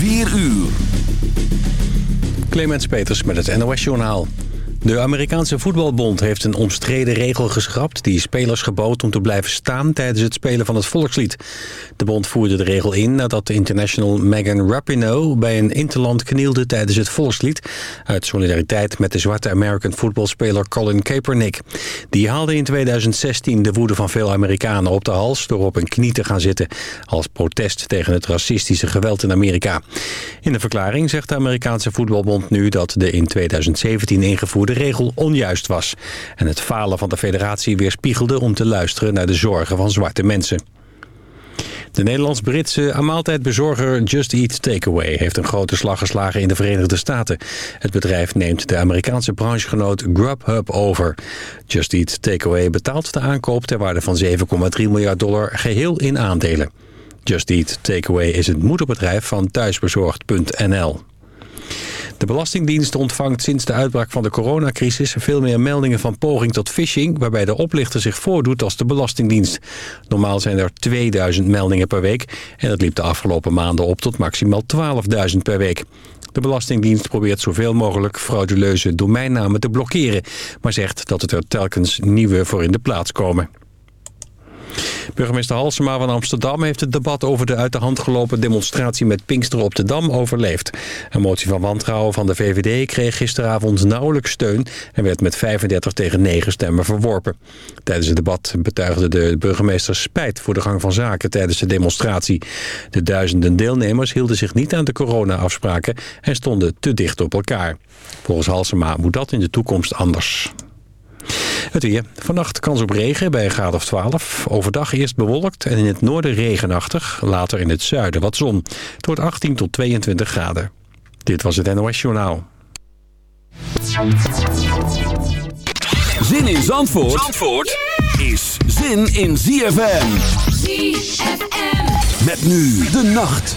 4 uur. Clemens Peters met het NOS-journaal. De Amerikaanse voetbalbond heeft een omstreden regel geschrapt... die spelers gebood om te blijven staan tijdens het spelen van het volkslied. De bond voerde de regel in nadat de international Megan Rapinoe... bij een interland knielde tijdens het volkslied... uit solidariteit met de zwarte American voetbalspeler Colin Kaepernick. Die haalde in 2016 de woede van veel Amerikanen op de hals... door op een knie te gaan zitten... als protest tegen het racistische geweld in Amerika. In de verklaring zegt de Amerikaanse voetbalbond nu... dat de in 2017 ingevoerde de regel onjuist was. En het falen van de federatie weerspiegelde om te luisteren naar de zorgen van zwarte mensen. De Nederlands-Britse maaltijdbezorger Just Eat Takeaway heeft een grote slag geslagen in de Verenigde Staten. Het bedrijf neemt de Amerikaanse branchegenoot Grubhub over. Just Eat Takeaway betaalt de aankoop ter waarde van 7,3 miljard dollar geheel in aandelen. Just Eat Takeaway is het moederbedrijf van thuisbezorgd.nl. De Belastingdienst ontvangt sinds de uitbraak van de coronacrisis veel meer meldingen van poging tot phishing, waarbij de oplichter zich voordoet als de Belastingdienst. Normaal zijn er 2000 meldingen per week en dat liep de afgelopen maanden op tot maximaal 12.000 per week. De Belastingdienst probeert zoveel mogelijk frauduleuze domeinnamen te blokkeren, maar zegt dat het er telkens nieuwe voor in de plaats komen. Burgemeester Halsema van Amsterdam heeft het debat over de uit de hand gelopen demonstratie met Pinkster op de Dam overleefd. Een motie van wantrouwen van de VVD kreeg gisteravond nauwelijks steun en werd met 35 tegen 9 stemmen verworpen. Tijdens het debat betuigde de burgemeester spijt voor de gang van zaken tijdens de demonstratie. De duizenden deelnemers hielden zich niet aan de corona-afspraken en stonden te dicht op elkaar. Volgens Halsema moet dat in de toekomst anders. Het weer. Vannacht kans op regen bij een graad of 12. Overdag eerst bewolkt en in het noorden regenachtig. Later in het zuiden wat zon. Het wordt 18 tot 22 graden. Dit was het NOS Journaal. Zin in Zandvoort, Zandvoort is zin in ZFM. ZFM. Met nu de nacht.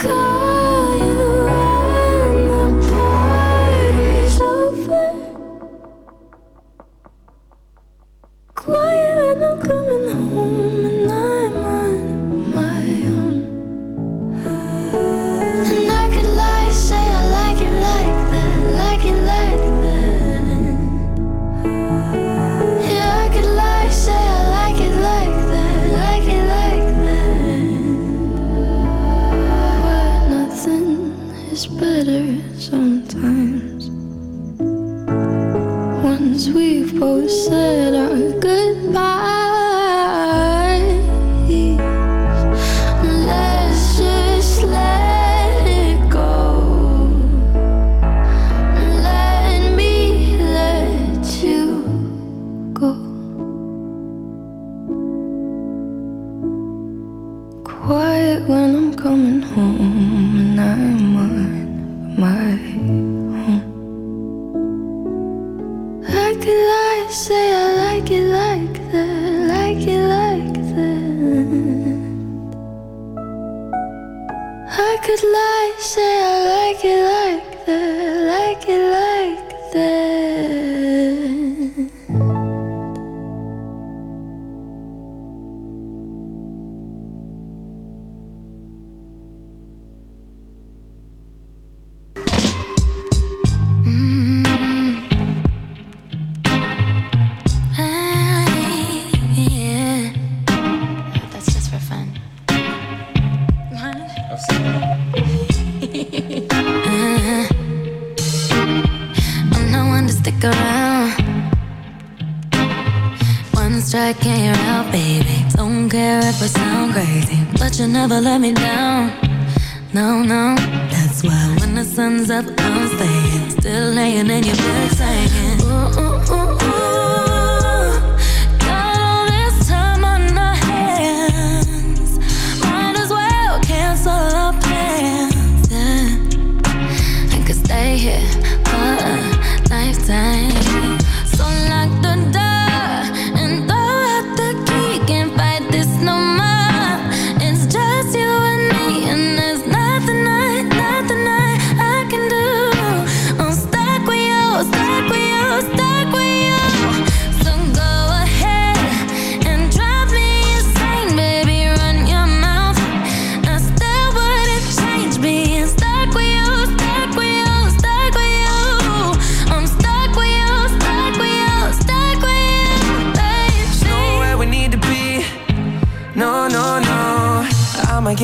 come stick around. One strike and you're out, baby. Don't care if I sound crazy, but you never let me down. No, no, that's why when the sun's up, I'm staying. Still laying in your bed, saying, ooh, ooh, ooh, ooh. sign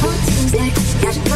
heart seems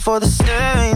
for the staring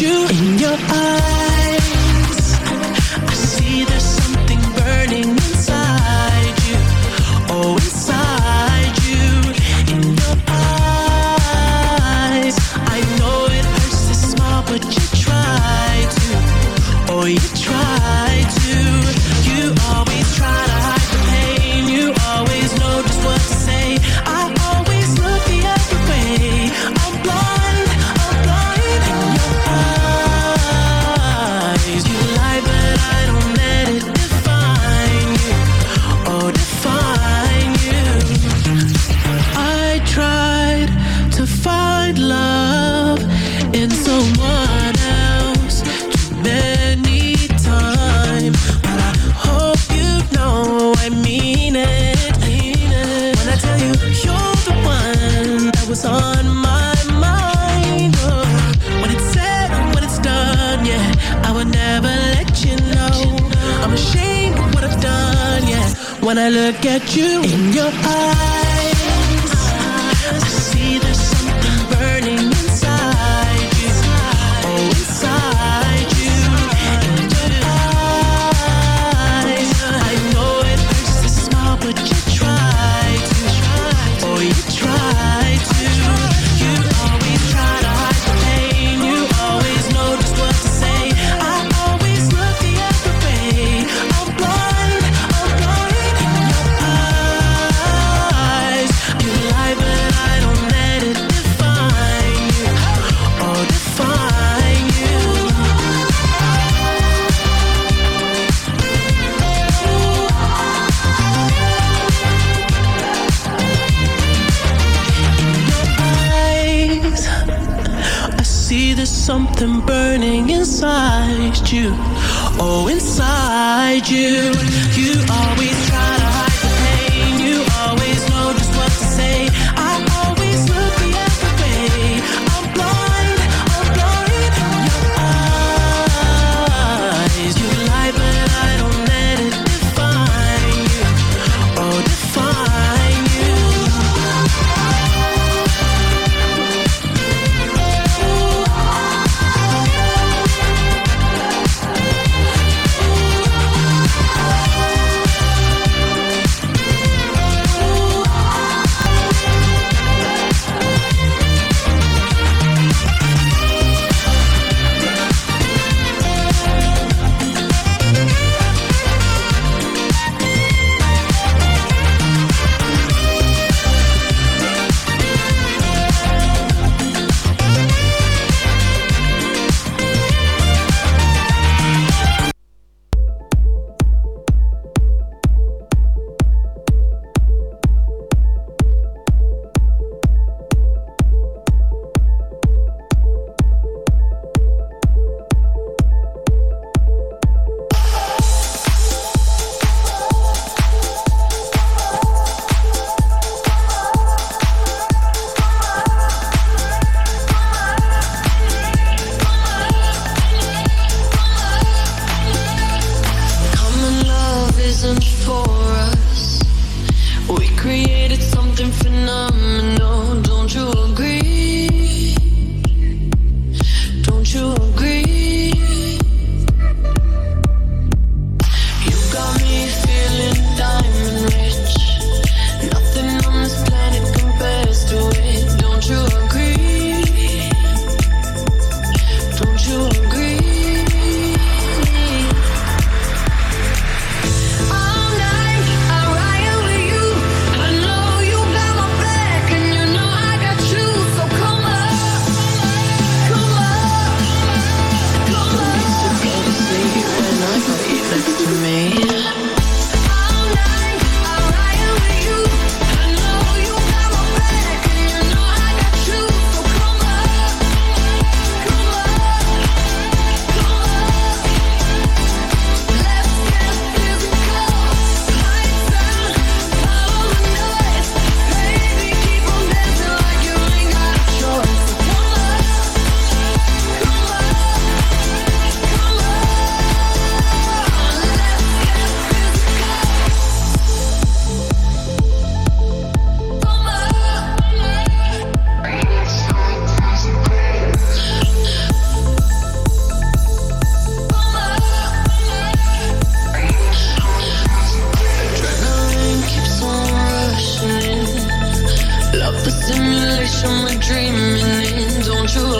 you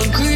agree?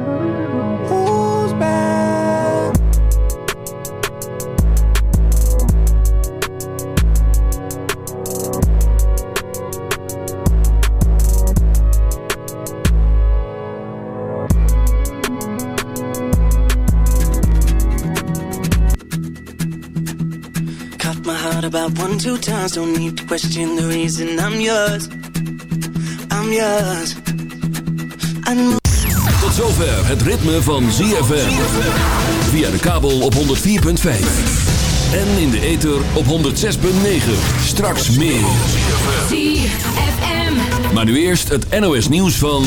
About one, two times. Don't need to question the reason I'm yours. I'm yours. I'm Tot zover het ritme van ZFM. Via de kabel op 104.5. En in de ether op 106.9. Straks meer. ZFM. Maar nu eerst het NOS nieuws van...